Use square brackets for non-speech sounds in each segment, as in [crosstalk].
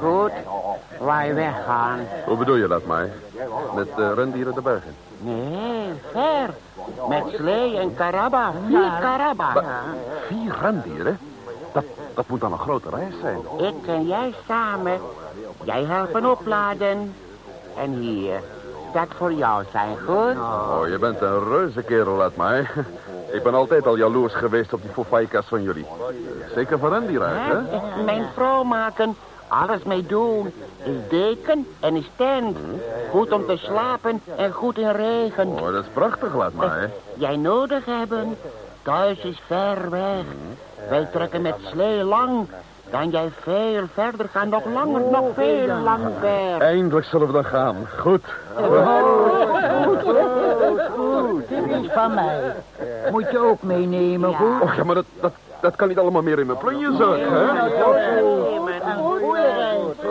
Goed, wij weggaan. Hoe bedoel je dat, mij? Met uh, rendieren de bergen? Nee, ver. Met slee en karabba. Vier karabba. Vier rendieren? Dat, dat moet dan een grote reis zijn. Ik en jij samen. Jij helpen opladen. En hier, dat voor jou zijn, goed? Oh, je bent een reuze kerel, laat mij. Ik ben altijd al jaloers geweest op die fofaikas van jullie. Zeker van hen die hè? Mijn vrouw maken, alles mee doen. Is deken en is tent. Goed om te slapen en goed in regen. Oh, dat is prachtig, laat maar. Jij nodig hebben. Thuis is ver weg. Wij trekken met slee lang. Kan jij veel verder gaan, nog langer, nog veel lang ver. Eindelijk zullen we dan gaan. Goed. Goed, goed, goed. Dit is van mij. Moet je ook meenemen, goed? Och ja, maar dat, dat, dat kan niet allemaal meer in mijn plunje zak, hè?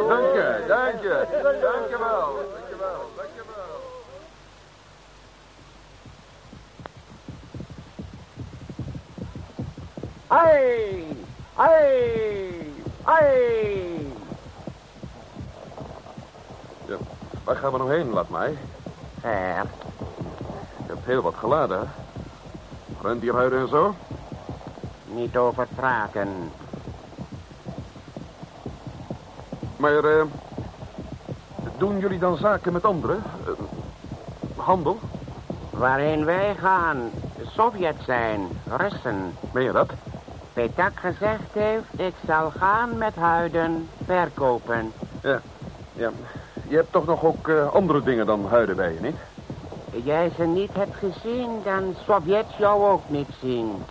Dank je, dank je. Dank je wel. Dank je Ai! Ja, waar gaan we nog heen, laat mij? Ver. Je hebt heel wat geladen, hè? Rendierhuiden en zo? Niet over praten. Maar, eh... doen jullie dan zaken met anderen? Eh, handel? Waarin wij gaan, Sovjet zijn, Russen. Meen je dat? Petak gezegd heeft, ik zal gaan met huiden verkopen. Ja, ja. Je hebt toch nog ook eh, andere dingen dan huiden bij je, niet? Jij ze niet hebt gezien, dan Sovjet jou ook niet zien.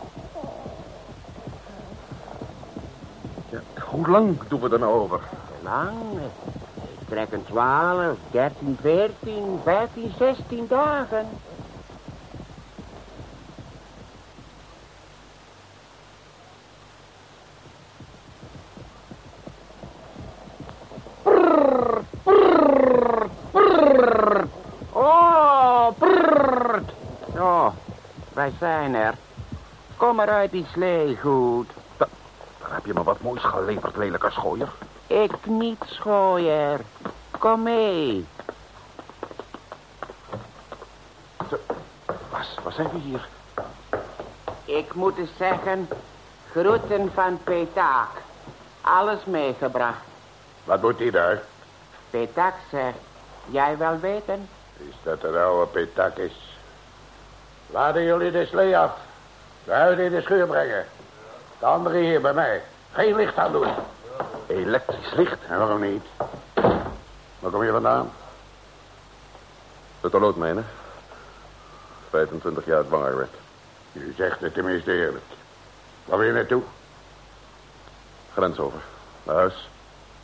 Ja, hoe lang doen we er nou over? Lang? Ik trek een 12, 13, 14, 15, 16 dagen. Wij zijn er. Kom maar uit die slee, goed. Daar heb je me wat moois geleverd, lelijke schooier. Ik niet, schooier. Kom mee. Wat, wat zijn we hier? Ik moet eens zeggen, groeten van Petak. Alles meegebracht. Wat doet hij daar? Petak zegt, jij wel weten? Is dat een oude petakis? Laten jullie de slee af. De huiden in de schuur brengen. De anderen hier bij mij. Geen licht aan doen. Elektrisch licht? En waarom niet? Waar kom je vandaan? Het horloot menen. 25 jaar zwanger werd. U zegt het tenminste eerlijk. Waar wil je naartoe? Grens over. Naar huis.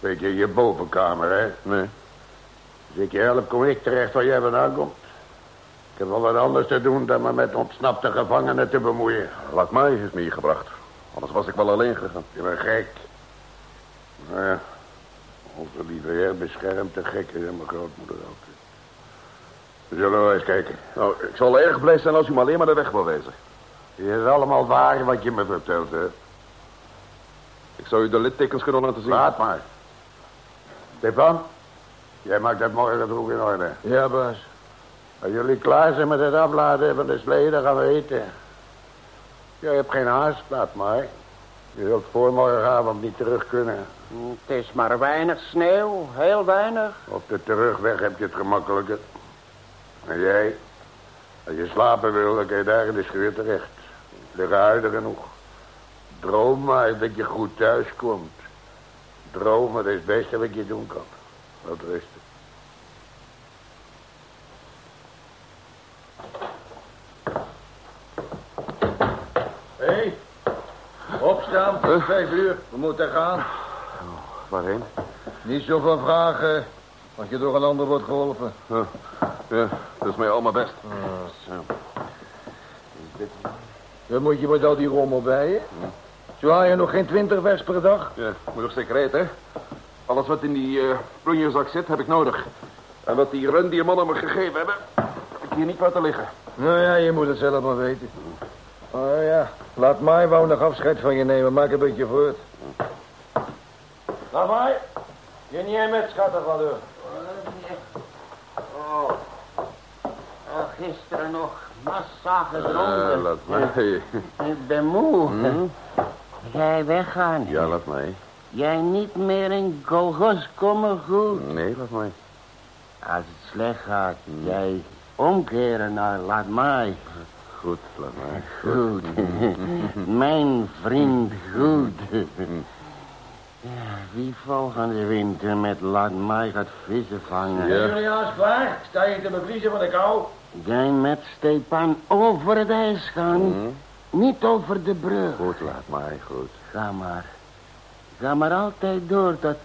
Weet je, je bovenkamer, hè? Nee. Als ik je help, kom ik terecht waar jij vandaan komt. Ik heb wel wat anders te doen dan me met ontsnapte gevangenen te bemoeien. Laat mij heeft me hier gebracht. Anders was ik wel alleen gegaan. Je bent gek. Nou ja, onze lieve heer beschermt de gekken en mijn grootmoeder ook. We zullen wel eens kijken. Nou, ik zal erg blij zijn als u me alleen maar de weg wil wijzen. Het is allemaal waar wat je me vertelt, hè? Ik zou u de littekens kunnen laten zien. Laat maar. Stefan, jij maakt dat morgen vroeg in orde. Ja, baas. Als jullie klaar zijn met het afladen van de slee, dan gaan we eten. Jij hebt geen haast, laat maar. Je zult voor morgenavond niet terug kunnen. Het is maar weinig sneeuw, heel weinig. Op de terugweg heb je het gemakkelijker. En jij, als je slapen wil, dan kun je daar in de schuur terecht. Er liggen huiden genoeg. Droom maar dat je goed thuis komt. Dromen, dat is het beste wat je doen kan. Wat rusten. Hé, hey, is vijf uur. We moeten gaan. Waarheen? Niet zoveel vragen als je door een ander wordt geholpen. Ja, ja dat is mij allemaal best. Ja. Dan moet je met al die rommel bij je. Zo haal je nog geen twintig vers per dag. Ja, moet nog zeker eten, hè? Alles wat in die uh, plunjerzak zit, heb ik nodig. En wat die rendiermannen me gegeven hebben, heb ik hier niet laten liggen. Nou ja, je moet het zelf maar weten. Oh ja, laat mij wou nog afscheid van je nemen. Maak een beetje voort. Laat maar. Je niet met schatten van door. Oh. oh. Gisteren nog massa Eh, gedronken. laat mij. Ik ben moe. Hm? Jij weggaan. Ja, laat mij. Jij niet meer in Golgos komen goed. Nee, laat mij. Als het slecht gaat, jij omkeren naar laat mij. Goed, laat mij. Goed. [laughs] Mijn vriend, goed. Ja, wie volgende winter met laat mij gaat vissen vangen. Ja. Jullie haast klaar? Sta je te bevriezen van de kou? Jij met Stepan over het ijs gaan. Hm? Niet over de brug. Goed, laat mij. Goed. Ga maar. Ga maar altijd door tot,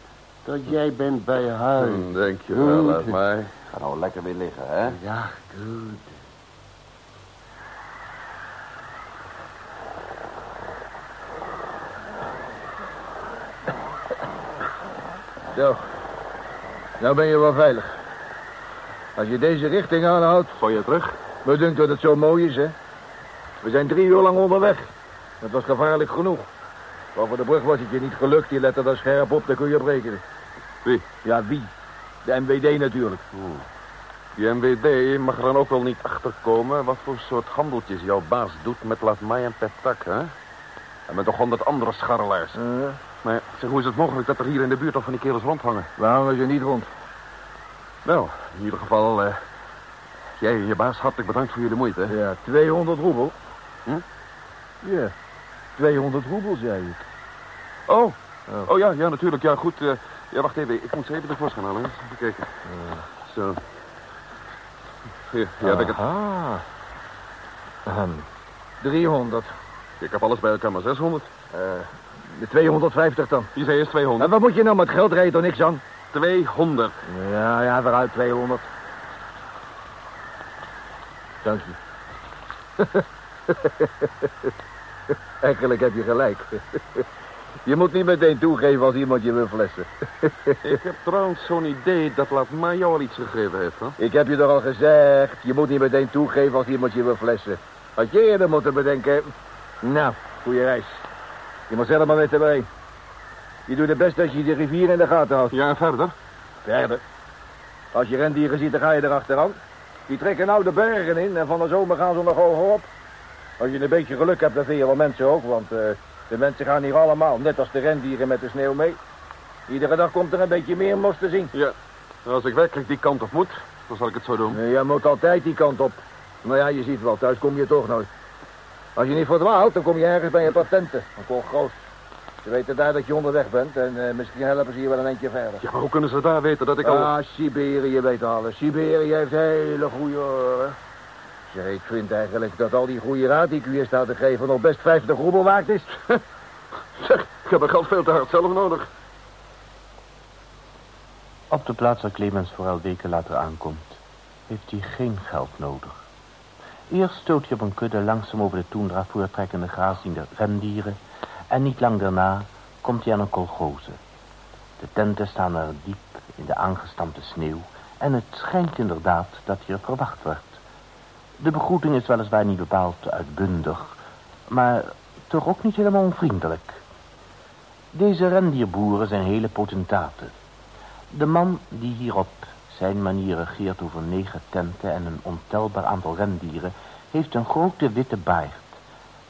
tot jij bent bij huis. Denk je wel, laat mij. Ga nou lekker weer liggen, hè? Ja, goed. Zo. Nou ben je wel veilig. Als je deze richting aanhoudt, Gooi je terug? me dunkt dat het zo mooi is, hè? We zijn drie uur lang onderweg. Het was gevaarlijk genoeg. Over de brug was het je niet gelukt. Je lette daar scherp op, dan kun je breken. Wie? Ja, wie? De MWD natuurlijk. Die MWD mag er dan ook wel niet achterkomen wat voor soort handeltjes jouw baas doet met Latmai en Petak, hè? En met nog honderd andere scharrelaars. Uh, Maar zeg, hoe is het mogelijk dat er hier in de buurt al van die kerels rondhangen? we hangen ze niet rond. Nou, in ieder geval, eh, jij en je baas hartelijk bedankt voor jullie moeite. hè? Ja, 200 roebel. Hm? Ja, 200 roebel, zei je. Oh. oh, ja, ja, natuurlijk. Ja, goed. eh, ja, wacht even. Ik moet ze even tevoorschijn halen. hè. Even kijken. Zo. Hier, hier heb ik het. Ah. Ehm, 300. Ik heb alles bij elkaar maar 600. Eh, de 250 dan. Je zei eerst En 200. wat moet je nou met geld rijden toch niks aan? 200. Ja, ja, vooruit 200. Dank je. [laughs] Eigenlijk heb je gelijk. Je moet niet meteen toegeven als iemand je wil flessen. Ik heb trouwens zo'n idee dat Latmai jou al iets gegeven heeft, hè? Ik heb je toch al gezegd, je moet niet meteen toegeven als iemand je wil flessen. Had je eerder moeten bedenken. Nou, goede reis. Je moet zelf maar weten waarheen. Je doet het best als je de rivier in de gaten houdt. Ja, en verder? Verder. Als je rendieren ziet, dan ga je erachteraan. Die trekken nou de bergen in en van de zomer gaan ze nog hoger op. Als je een beetje geluk hebt, dan vind je wel mensen ook, want eh, de mensen gaan hier allemaal, net als de rendieren met de sneeuw mee. Iedere dag komt er een beetje meer mos te zien. Ja. Als ik werkelijk die kant op moet, dan zal ik het zo doen. Jij moet altijd die kant op. Nou ja, je ziet wel, thuis kom je toch nooit. Als je niet verdwaalt, dan kom je ergens bij je patenten. Een kool groot. Ze weten daar dat je onderweg bent en eh, misschien helpen ze je wel een eindje verder. Ja, maar hoe kunnen ze daar weten dat ik al... Ah, Siberië weet alles. Siberië heeft hele goede oren. Zeg, ik vind eigenlijk dat al die goede raad die ik u hier staat te geven nog best 50 roebel waard is. [laughs] Zeg, ik heb mijn geld veel te hard zelf nodig. Op de plaats waar Clemens vooral weken later aankomt, heeft hij geen geld nodig. Eerst stoot hij op een kudde langzaam over de toendra voortrekkende graasziende rendieren... en niet lang daarna komt hij aan een kolgoze. De tenten staan er diep in de aangestampte sneeuw... en het schijnt inderdaad dat hier verwacht wordt. De begroeting is weliswaar niet bepaald uitbundig... maar toch ook niet helemaal onvriendelijk. Deze rendierboeren zijn hele potentaten... De man die hier op zijn manier regeert over negen tenten en een ontelbaar aantal rendieren, heeft een grote witte baard.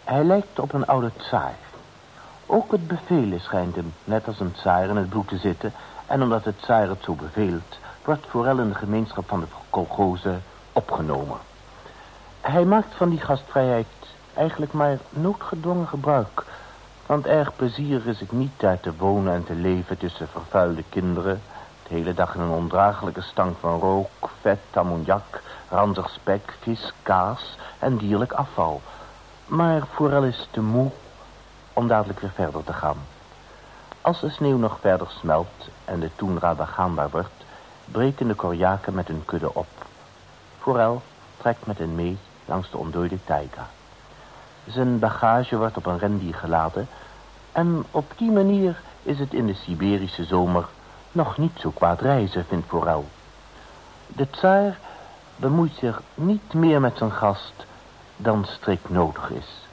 Hij lijkt op een oude tsaar. Ook het bevelen schijnt hem, net als een tsaar, in het bloed te zitten, en omdat het tsaar het zo beveelt, wordt Forel in de gemeenschap van de kolgozen opgenomen. Hij maakt van die gastvrijheid eigenlijk maar noodgedwongen gebruik, want erg plezierig is het niet daar te wonen en te leven tussen vervuilde kinderen, de hele dag in een ondraaglijke stank van rook, vet, ammoniak, ranzig spek, vis, kaas en dierlijk afval. Maar Forel is te moe om dadelijk weer verder te gaan. Als de sneeuw nog verder smelt en de toenra begaanbaar wordt, breken de korjaken met hun kudde op. Forel trekt met hen mee langs de ontdooide taiga. Zijn bagage wordt op een rendier geladen en op die manier is het in de Siberische zomer nog niet zo kwaad reizen, vindt Forel. De tsaar bemoeit zich niet meer met zijn gast dan strikt nodig is.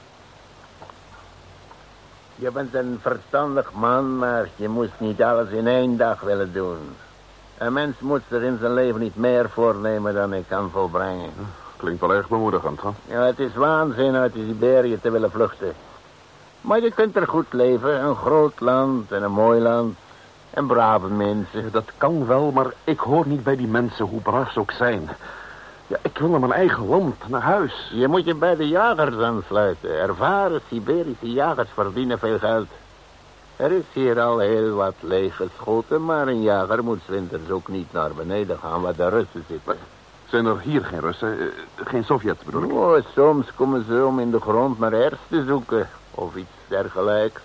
Je bent een verstandig man, maar je moest niet alles in één dag willen doen. Een mens moet er in zijn leven niet meer voornemen dan hij kan volbrengen. Klinkt wel erg bemoedigend, hè? Ja, het is waanzin uit Siberië te willen vluchten. Maar je kunt er goed leven. Een groot land en een mooi land. En brave mensen. Dat kan wel, maar ik hoor niet bij die mensen, hoe braaf ze ook zijn. Ja, ik wil naar mijn eigen land, naar huis. Je moet je bij de jagers aansluiten. Ervaren Siberische jagers verdienen veel geld. Er is hier al heel wat leeggeschoten, maar een jager moet 's winters ook niet naar beneden gaan waar de Russen zitten. Zijn er hier geen Russen? eh, geen Sovjets bedoel ik? Oh, soms komen ze om in de grond naar erts te zoeken. Of iets dergelijks.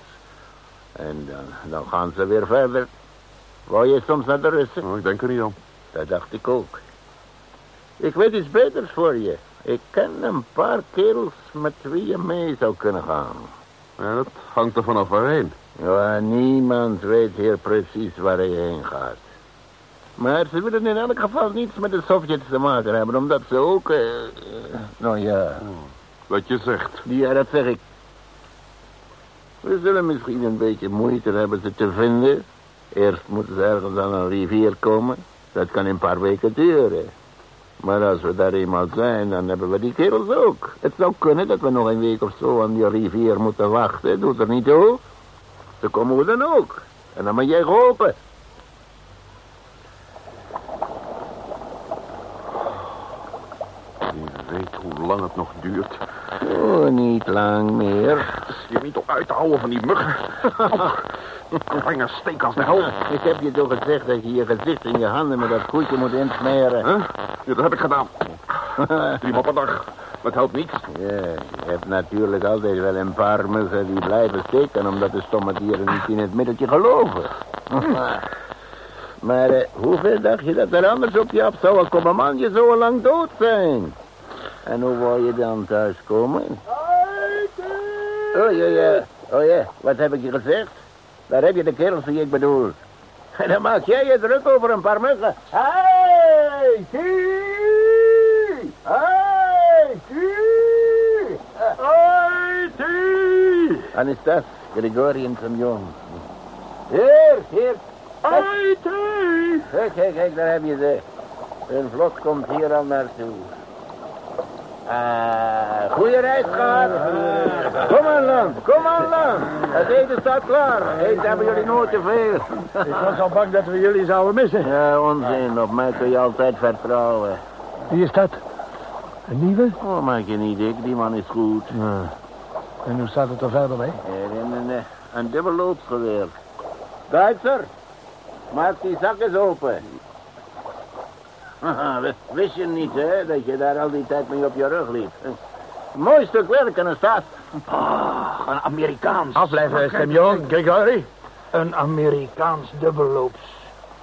En dan, dan gaan ze weer verder. Wou je soms naar de Russen? Oh, ik denk er niet aan. Dat dacht ik ook. Ik weet iets beters voor je. Ik ken een paar kerels met wie je mee zou kunnen gaan. Ja, dat hangt er vanaf waarheen. Ja, niemand weet hier precies waar hij heen gaat. Maar ze willen in elk geval niets met de Sovjets te maken hebben, omdat ze ook... eh, eh, nou ja, Wat je zegt. ja, dat zeg ik. We zullen misschien een beetje moeite hebben ze te vinden. Eerst moeten ze ergens aan een rivier komen. Dat kan een paar weken duren. Maar als we daar eenmaal zijn, dan hebben we die kerels ook. Het zou kunnen dat we nog een week of zo aan die rivier moeten wachten. Doet er niet toe. Dan komen we dan ook. En dan ben jij geholpen. Wie weet hoe lang het nog duurt. Oh, niet lang meer. Je weet toch uit te houden van die muggen? [laughs] Kwang steek als de hel. Ik heb je toch gezegd dat je je gezicht in je handen met dat koetje moet insmeren. Huh? Ja, dat heb ik gedaan. [laughs] Drie per dag. Dat helpt niets. Ja, je hebt natuurlijk altijd wel een paar muggen die blijven steken... omdat de stomme dieren niet in het middeltje geloven. [laughs] maar eh, hoeveel dacht je dat er anders op je af zou komen, man? Je zo lang dood zijn. En hoe wou je dan thuiskomen? Oh ja, ja. Oh ja, wat heb ik je gezegd? Daar heb je de kerels die ik bedoel. En [laughs] dan maak jij je druk over een paar muggen. Hey, Tie! Hey, Tie! Hey, is dat Grigori en Semyon. Hier, hier. Hey, Tie! Kijk, kijk, kijk, daar heb je ze. Hun vlot komt hier al naartoe. Ah, goeie reis gehad. Kom aan land, kom aan land. Het eten staat klaar. Eten hebben jullie nooit te veel. Ik was al bang dat we jullie zouden missen. Ja, onzin. Op mij kun je altijd vertrouwen. Wie is dat? Een nieuwe? Oh, maak je niet dik. Die man is goed. Ja. En hoe staat het er verder mee? Er in een, eh, een dubbelloopsgeweer. Duitser, maak die zak eens open. [laughs] Wist je niet, hè, dat je daar al die tijd mee op je rug liep? Mooi stuk werk en een staat. Een Amerikaans. Afblijven, Semyon, Grigori. Een Amerikaans dubbelloops.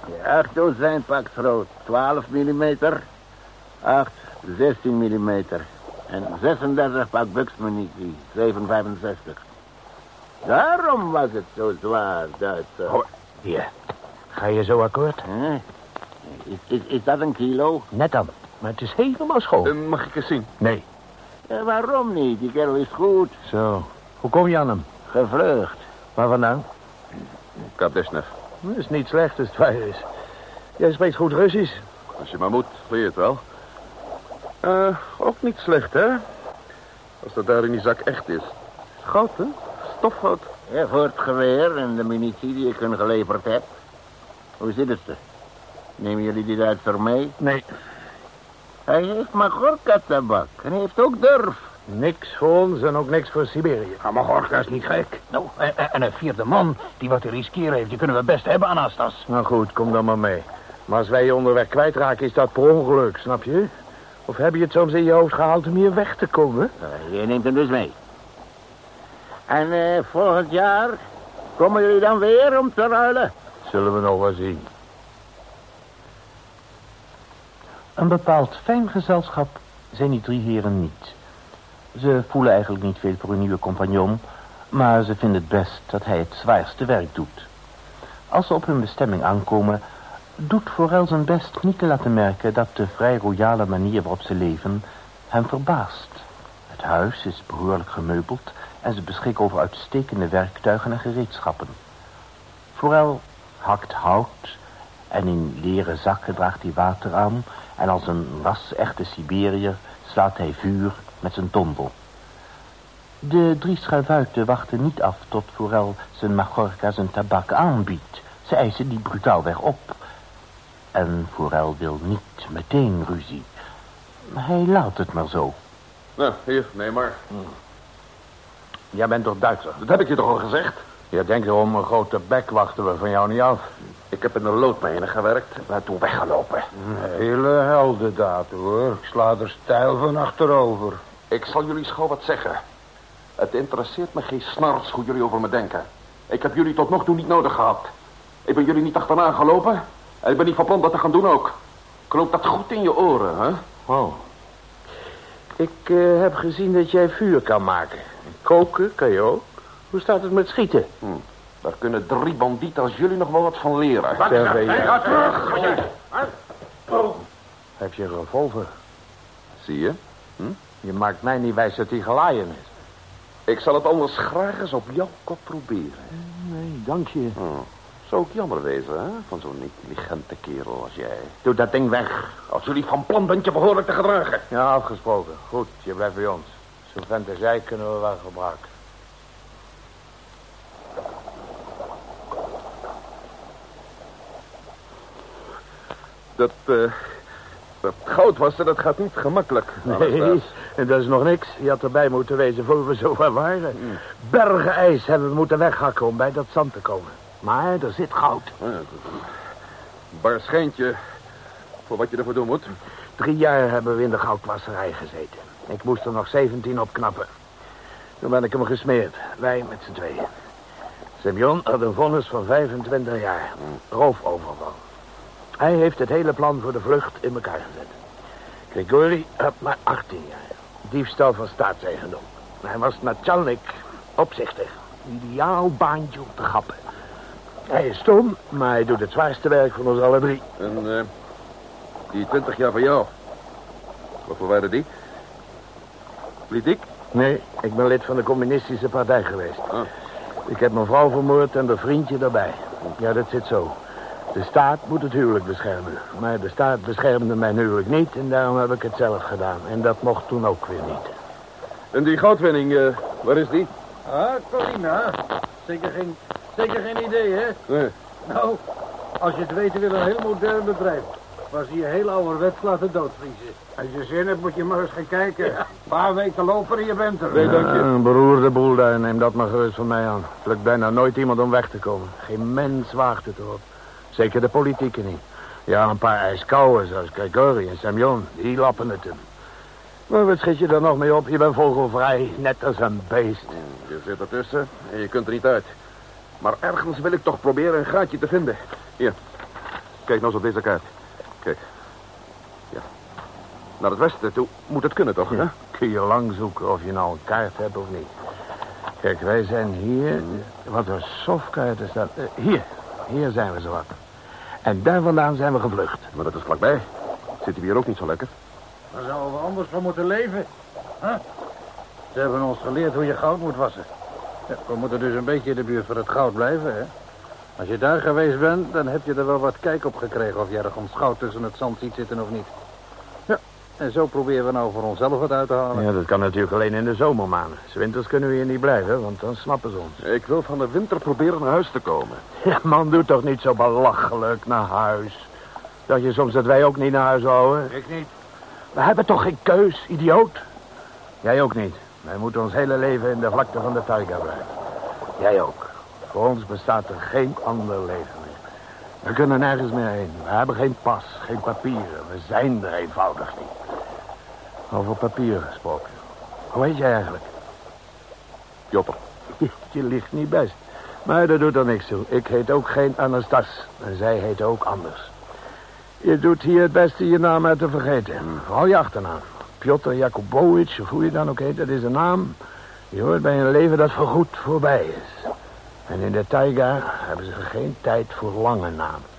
Ja, acht dozijn pak groot. 12 mm. 8, 16 mm. En 36 pak buksmunitie. 765. Daarom was het zo zwaar, Duitser. Oh. Hier. Ga je zo akkoord? Hè? Is, is, is dat een kilo? Net dan. Maar het is helemaal schoon. Eh, mag ik eens zien? Nee. Ja, waarom niet? Die kerel is goed. Zo. Hoe kom je aan hem? Gevlucht. Waar vandaan? Kapdesnev. Dat is niet slecht als het waar is. Jij spreekt goed Russisch. Als je maar moet, leer je het wel. Eh, ook niet slecht, hè? Als dat daar in die zak echt is. Goud, hè? Stofgoud. Ja, voor het geweer en de munitie die ik hun geleverd heb. Hoe zit het er? Nemen jullie die Duitser mee? Nee. Hij heeft Magorka-tabak en hij heeft ook durf. Niks voor ons en ook niks voor Siberië. Ja, maar Gorka is niet gek. Nou, en, en- en een vierde man die wat te riskeren heeft, die kunnen we best hebben, Anastas. Nou goed, kom dan maar mee. Maar als wij je onderweg kwijtraken, is dat per ongeluk, snap je? Of heb je het soms in je hoofd gehaald om hier weg te komen? Uh, je neemt hem dus mee. En eh, volgend jaar komen jullie dan weer om te ruilen? Zullen we nog wel zien. Een bepaald fijn gezelschap zijn die drie heren niet. Ze voelen eigenlijk niet veel voor hun nieuwe compagnon... maar ze vinden het best dat hij het zwaarste werk doet. Als ze op hun bestemming aankomen... doet Forel zijn best niet te laten merken... dat de vrij royale manier waarop ze leven hem verbaast. Het huis is behoorlijk gemeubeld... en ze beschikken over uitstekende werktuigen en gereedschappen. Forel hakt hout en in leren zakken draagt hij water aan... en als een ras-echte Siberiër slaat hij vuur met zijn tondel. De drie schuivuiten wachten niet af tot Forel zijn Magorka zijn tabak aanbiedt. Ze eisen die brutaalweg op. En Forel wil niet meteen ruzie. Hij laat het maar zo. Nou, hier, neem maar. Jij bent toch Duitser? Dat heb ik je toch al gezegd? Je denkt erom een grote bek wachten we van jou niet af. Ik heb in de loodmijnen gewerkt en ben toen weggelopen. Hele heldendaad, hoor. Ik sla er stijl van achterover. Ik zal jullie schoon wat zeggen. Het interesseert me geen snars hoe jullie over me denken. Ik heb jullie tot nog toe niet nodig gehad. Ik ben jullie niet achterna gelopen. En ik ben niet van plan dat te gaan doen ook. Knoop dat goed in je oren, hè? Oh. Ik eh, heb gezien dat jij vuur kan maken. Koken kan je ook. Hoe staat het met schieten? Hm. Daar kunnen drie bandieten als jullie nog wel wat van leren. Ga terug! Heb je een revolver? Zie je? Je maakt mij niet wijs dat hij gelaaien is. Ik zal het anders graag eens op jouw kop proberen. Nee, dank je. Hm. Zou ook jammer wezen, hè? Van zo'n intelligente kerel als jij. Doe dat ding weg. Als jullie van plan bent je behoorlijk te gedragen. Ja, afgesproken. Goed, je blijft bij ons. Zo'n vent als jij kunnen we wel gebruiken. Dat, eh, dat goud was dat gaat niet gemakkelijk. Nee, [laughs] en dat is nog niks. Je had erbij moeten wezen voor we zo ver waren. Bergen ijs hebben we moeten weghakken om bij dat zand te komen. Maar er zit goud. Bar schijntje voor wat je ervoor doen moet. Drie jaar hebben we in de goudwasserij gezeten. Ik moest er nog 17 op knappen. Toen ben ik hem gesmeerd. Wij met z'n tweeën. Simeon had een vonnis van 25 jaar. Roofoverval. Hij heeft het hele plan voor de vlucht in elkaar gezet. Grigori had maar 18 jaar. Diefstal van staatseigendom. Hij was Natchalnik, opzichter. Ideaal baantje om te grappen. Hij is stom, maar hij doet het zwaarste werk van ons alle drie. En eh, die twintig jaar van jou. Waarvoor waren die? Politiek? Nee, ik ben lid van de communistische partij geweest. Ah. Ik heb mijn vrouw vermoord en de vriendje daarbij. Ja, dat zit zo. De staat moet het huwelijk beschermen. Maar de staat beschermde mijn huwelijk niet en daarom heb ik het zelf gedaan. En dat mocht toen ook weer niet. En die goudwinning, eh, waar is die? Ah, Corina. Zeker geen, zeker geen idee, hè? Nee. Nou, als je het weet, wil een heel modern bedrijf. Waar ze je heel ouderwets laten doodvriezen. Als je zin hebt, moet je maar eens gaan kijken. Een paar weken lopen en je bent er. Nee, dank je. Ja, een beroerde boel daar, neem dat maar gerust van mij aan. Het lukt bijna nooit iemand om weg te komen. Geen mens waagt het erop. Zeker de politieken niet. Ja, een paar ijskouwen zoals Gregory en Semyon, die lappen het hem. Maar wat schiet je er nog mee op? Je bent vogelvrij, net als een beest. Je zit ertussen en je kunt er niet uit. Maar ergens wil ik toch proberen een gaatje te vinden. Hier. Kijk nou eens op deze kaart. Kijk. Ja. Naar het westen toe moet het kunnen, toch? hè? Kun je lang zoeken of je nou een kaart hebt of niet. Kijk, wij zijn hier. Wat een sofkaart is dat. Eh, hier, hier zijn we zo wat. En daar vandaan zijn we gevlucht. Maar dat is vlakbij. Zitten we hier ook niet zo lekker? Waar zouden we anders van moeten leven? Huh? Ze hebben ons geleerd hoe je goud moet wassen. Ja, we moeten dus een beetje in de buurt van het goud blijven, hè? Als je daar geweest bent, dan heb je er wel wat kijk op gekregen... of je ergens goud tussen het zand ziet zitten of niet. En zo proberen we nou voor onszelf wat uit te halen. Ja, dat kan natuurlijk alleen in de zomermaanden. 's winters kunnen we hier niet blijven, want dan snappen ze ons. Ik wil van de winter proberen naar huis te komen. [laughs] Ja, man, doe toch niet zo belachelijk naar huis. Dat je soms dat wij ook niet naar huis houden. Ik niet. We hebben toch geen keus, idioot? Jij ook niet. Wij moeten ons hele leven in de vlakte van de taiga blijven. Jij ook. Voor ons bestaat er geen ander leven meer. We kunnen nergens meer heen. We hebben geen pas, geen papieren. We zijn er eenvoudig niet. Over papieren gesproken. Hoe heet jij eigenlijk? Jopper. [laughs] Je ligt niet best. Maar dat doet er niks toe. Ik heet ook geen Anastas. En zij heet ook anders. Je doet hier het beste je naam uit te vergeten. Vooral je achternaam. Piotr Jakubowicz, of hoe je dan ook heet, dat is een naam. Die hoort bij een leven dat voorgoed voorbij is. En in de taiga hebben ze geen tijd voor lange namen.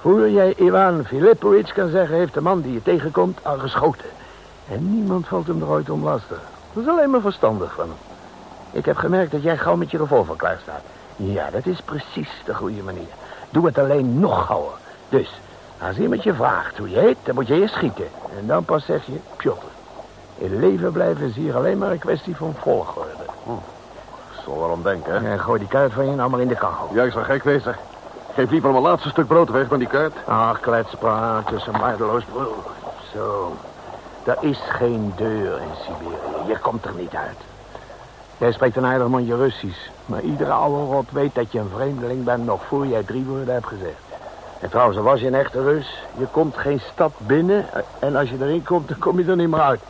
Voor jij Ivan Filipovic kan zeggen, heeft de man die je tegenkomt al geschoten. En niemand valt hem er ooit om lastig. Dat is alleen maar verstandig van hem. Ik heb gemerkt dat jij gauw met je revolver klaar staat. Ja, dat is precies de goede manier. Doe het alleen nog gauwer. Dus, als iemand je vraagt hoe je heet, dan moet je eerst schieten. En dan pas zeg je, Piotr. In leven blijven is hier alleen maar een kwestie van volgorde. Zal wel aan denken, hè? Gooi die kaart van je nou maar in de kachel. Ja, ik zou gek wezen. Geef liever mijn laatste stuk brood weg dan die kaart. Ach, kletspraat tussen waardeloos broer. Zo. Er is geen deur in Siberië. Je komt er niet uit. Jij spreekt een aardig mondje Russisch. Maar iedere oude rot weet dat je een vreemdeling bent... nog voor jij drie woorden hebt gezegd. En trouwens, was je een echte Rus. Je komt geen stad binnen. En als je erin komt, dan kom je er niet meer uit.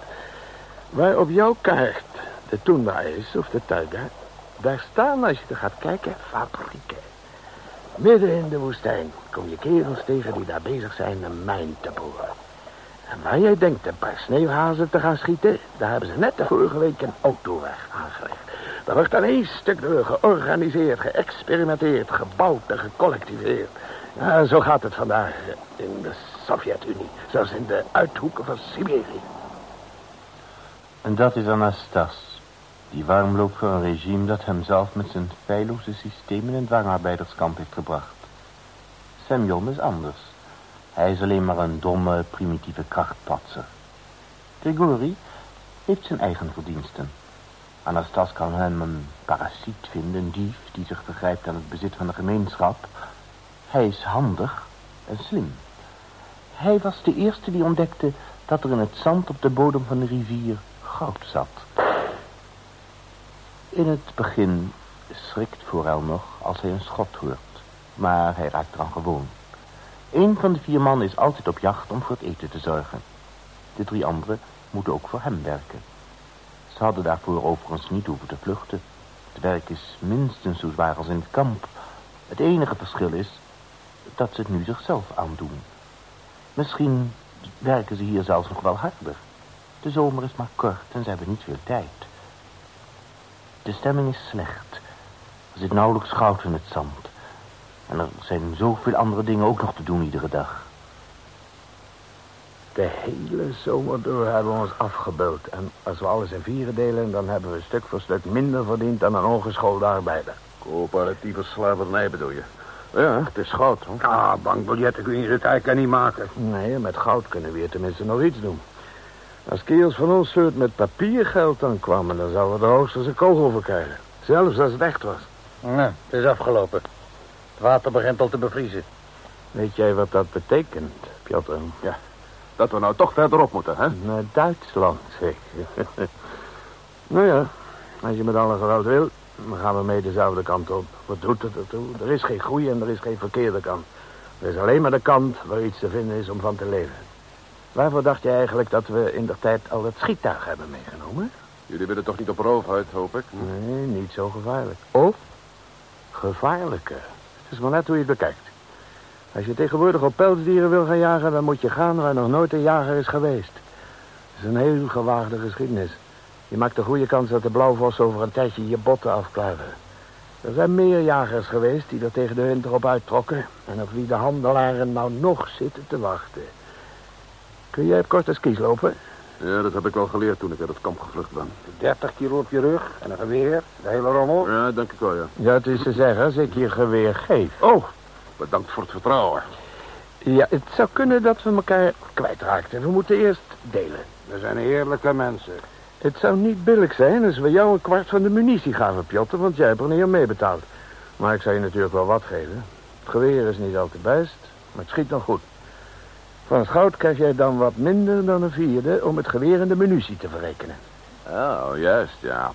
Waar op jouw kaart de tundra is, of de taiga... daar staan, als je er gaat kijken, fabrieken. Midden in de woestijn kom je kerels tegen die daar bezig zijn een mijn te boren. En waar jij denkt een paar sneeuwhazen te gaan schieten... daar hebben ze net de vorige week een autoweg aangelegd. Daar wordt aan één stuk door georganiseerd, geëxperimenteerd, gebouwd en gecollectiveerd. Zo gaat het vandaag in de Sovjet-Unie, zoals in de uithoeken van Siberië. En dat is Anastas. Die warm loopt voor een regime dat hemzelf met zijn feilloze systeem in een dwangarbeiderskamp heeft gebracht. Semyon is anders. Hij is alleen maar een domme, primitieve krachtpatser. Grigori heeft zijn eigen verdiensten. Anastas kan hem een parasiet vinden, een dief die zich vergrijpt aan het bezit van de gemeenschap. Hij is handig en slim. Hij was de eerste die ontdekte dat er in het zand op de bodem van de rivier goud zat. In het begin schrikt Forel nog als hij een schot hoort. Maar hij raakt eraan gewoon. Eén van de vier mannen is altijd op jacht om voor het eten te zorgen. De drie anderen moeten ook voor hem werken. Ze hadden daarvoor overigens niet hoeven te vluchten. Het werk is minstens zo zwaar als in het kamp. Het enige verschil is dat ze het nu zichzelf aandoen. Misschien werken ze hier zelfs nog wel harder. De zomer is maar kort en ze hebben niet veel tijd. De stemming is slecht. Er zit nauwelijks goud in het zand. En er zijn zoveel andere dingen ook nog te doen iedere dag. De hele zomer door hebben we ons afgebeuld. En als we alles in vieren delen, dan hebben we stuk voor stuk minder verdiend dan een ongeschoolde arbeider. Coöperatieve slavernij bedoel je? Ja, het is goud. Hoor. Ah, bankbiljetten kun je het eigenlijk niet maken. Nee, met goud kunnen we hier tenminste nog iets doen. Als kerels van ons soort met papiergeld dan kwamen, dan zouden we er hoogstens een kogel voor krijgen. Zelfs als het echt was. Nou, het is afgelopen. Het water begint al te bevriezen. Weet jij wat dat betekent, Piotr? Ja, dat we nou toch verderop moeten, hè? Naar Duitsland, zeker. [laughs] nou ja, als je met alle geweld wil, dan gaan we mee dezelfde kant op. Wat doet het ertoe? Er is geen goede en er is geen verkeerde kant. Er is alleen maar de kant waar iets te vinden is om van te leven. Waarvoor dacht je eigenlijk dat we in de tijd al het schiettuig hebben meegenomen? Jullie willen toch niet op roof uit, hoop ik? Nee, niet zo gevaarlijk. Of gevaarlijker. Maar net hoe je het bekijkt. Als je tegenwoordig op pelsdieren wil gaan jagen... dan moet je gaan waar nog nooit een jager is geweest. Het is een heel gewaagde geschiedenis. Je maakt de goede kans dat de blauwvos over een tijdje je botten afkluiven. Er zijn meer jagers geweest die er tegen de winter op uittrokken... en op wie de handelaren nou nog zitten te wachten. Kun jij op korte skis lopen? Ja, dat heb ik wel geleerd toen ik uit het kamp gevlucht ben. 30 kilo op je rug en een geweer, de hele rommel. Ja, dank ik wel, ja. Ja, het is te zeggen als ik je geweer geef. Oh, bedankt voor het vertrouwen. Ja, het zou kunnen dat we elkaar kwijtraakten. We moeten eerst delen. We zijn eerlijke mensen. Het zou niet billig zijn als we jou een kwart van de munitie gaven, Piotr, want jij hebt er niet aan meebetaald. Maar ik zou je natuurlijk wel wat geven. Het geweer is niet altijd best, maar het schiet nog goed. Van het goud krijg jij dan wat minder dan een vierde om het geweer en de munitie te verrekenen. Oh, juist, ja.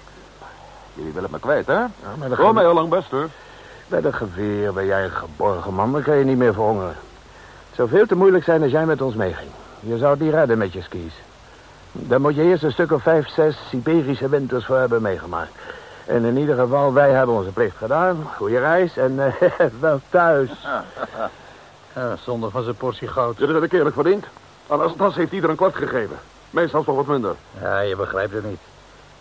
Jullie willen me kwijt, hè? Ja, maar Voor mij al lang best, hoor. Bij de geweer ben jij een geborgen man, dan kan je niet meer verhongeren. Het zou veel te moeilijk zijn als jij met ons meeging. Je zou het niet redden met je skis. Daar moet je eerst een stuk of vijf, zes Siberische winters voor hebben meegemaakt. En in ieder geval, wij hebben onze plicht gedaan. Goeie reis en eh, [laughs] wel thuis. [laughs] Ja, zonder van zijn portie goud. Jullie hebben eerlijk verdiend. Anders das heeft ieder een kwart gegeven. Meestal toch wat minder. Ja, je begrijpt het niet.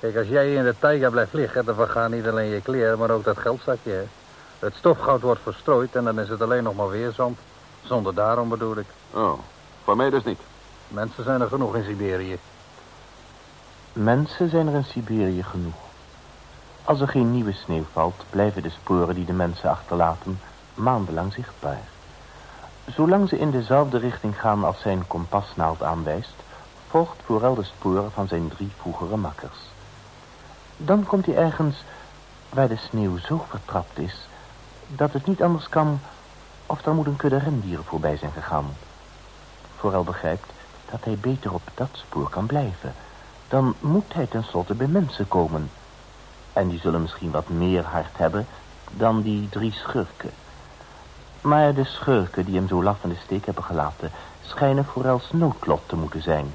Kijk, als jij in de taiga blijft liggen, dan vergaan niet alleen je kleren, maar ook dat geldzakje. Hè? Het stofgoud wordt verstrooid en dan is het alleen nog maar weer zand. Zonder daarom bedoel ik. Oh, voor mij dus niet. Mensen zijn er genoeg in Siberië. Mensen zijn er in Siberië genoeg. Als er geen nieuwe sneeuw valt, blijven de sporen die de mensen achterlaten maandenlang zichtbaar. Zolang ze in dezelfde richting gaan als zijn kompasnaald aanwijst, volgt Forel de sporen van zijn drie vroegere makkers. Dan komt hij ergens waar de sneeuw zo vertrapt is, dat het niet anders kan of er moet een kudde rendieren voorbij zijn gegaan. Forel begrijpt dat hij beter op dat spoor kan blijven. Dan moet hij tenslotte bij mensen komen. En die zullen misschien wat meer hart hebben dan die drie schurken. Maar de schurken die hem zo laf in de steek hebben gelaten... schijnen Forels noodlot te moeten zijn.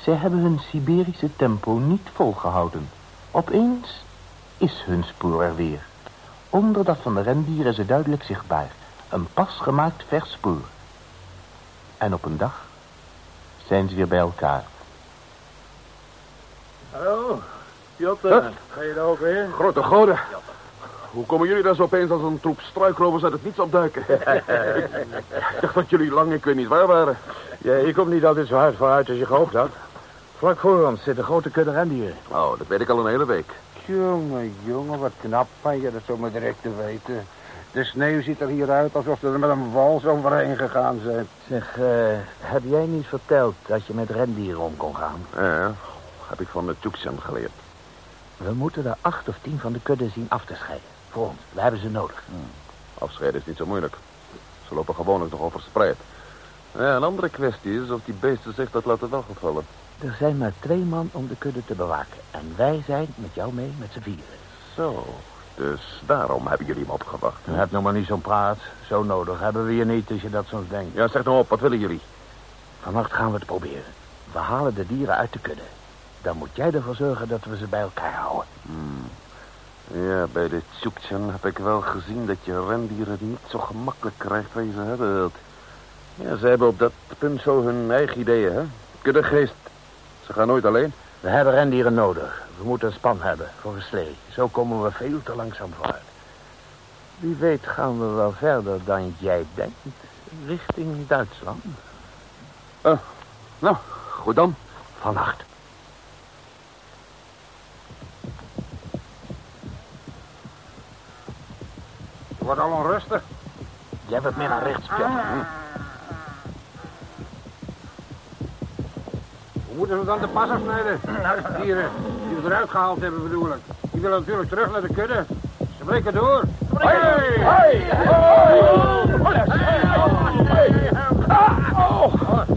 Zij hebben hun Siberische tempo niet volgehouden. Opeens is hun spoor er weer. Onder dat van de rendieren is het duidelijk zichtbaar. Een pas gemaakt vers spoor. En op een dag zijn ze weer bij elkaar. Hallo, Jotte. Ga je daar ook weer? Grote goden. Hoe komen jullie daar zo opeens als een troep struikrovers uit het niets opduiken? [laughs] ik dacht dat jullie lang, ik weet niet waar waren. Ja, je komt niet altijd zo hard vooruit als je gehoopt had. Vlak voor ons zit een grote kudde rendieren. Oh, dat weet ik al een hele week. Jongen, jongen, wat knap van je dat zo maar direct te weten. De sneeuw ziet er hier uit alsof ze er met een wals overheen gegaan zijn. Zeg, eh, heb jij niet verteld dat je met rendieren om kon gaan? Ja, heb ik van de Tuxen geleerd. We moeten er acht of tien van de kudde zien af te scheiden. Voor ons. We hebben ze nodig. Afscheiden is niet zo moeilijk. Ze lopen gewoonlijk nog over verspreid. Ja, een andere kwestie is of die beesten zich dat laten welgevallen. Er zijn maar twee man om de kudde te bewaken. En wij zijn met jou mee met z'n vieren. Zo, dus daarom hebben jullie hem opgewacht. Je hebt nog maar niet zo'n praat. Zo nodig hebben we je niet als je dat soms denkt. Ja, zeg nou op, wat willen jullie? Vannacht gaan we het proberen. We halen de dieren uit de kudde. Dan moet jij ervoor zorgen dat we ze bij elkaar houden. Ja, bij de Tjoekchen heb ik wel gezien dat je rendieren niet zo gemakkelijk krijgt waar je ze hebben wilt. Ja, ze hebben op dat punt zo hun eigen ideeën, hè? Kuddegeest. Ze gaan nooit alleen. We hebben rendieren nodig. We moeten een span hebben voor een slee. Zo komen we veel te langzaam vooruit. Wie weet gaan we wel verder dan jij denkt. Richting Duitsland. Oh, nou, goed dan. Vannacht. Wordt al onrustig. Jij wordt meer naar rechts, Piotr. Hoe moeten we dan de pas afsnijden? Dieren die we eruit gehaald hebben bedoel ik. Die willen natuurlijk terug naar de kudde. Ze breken door.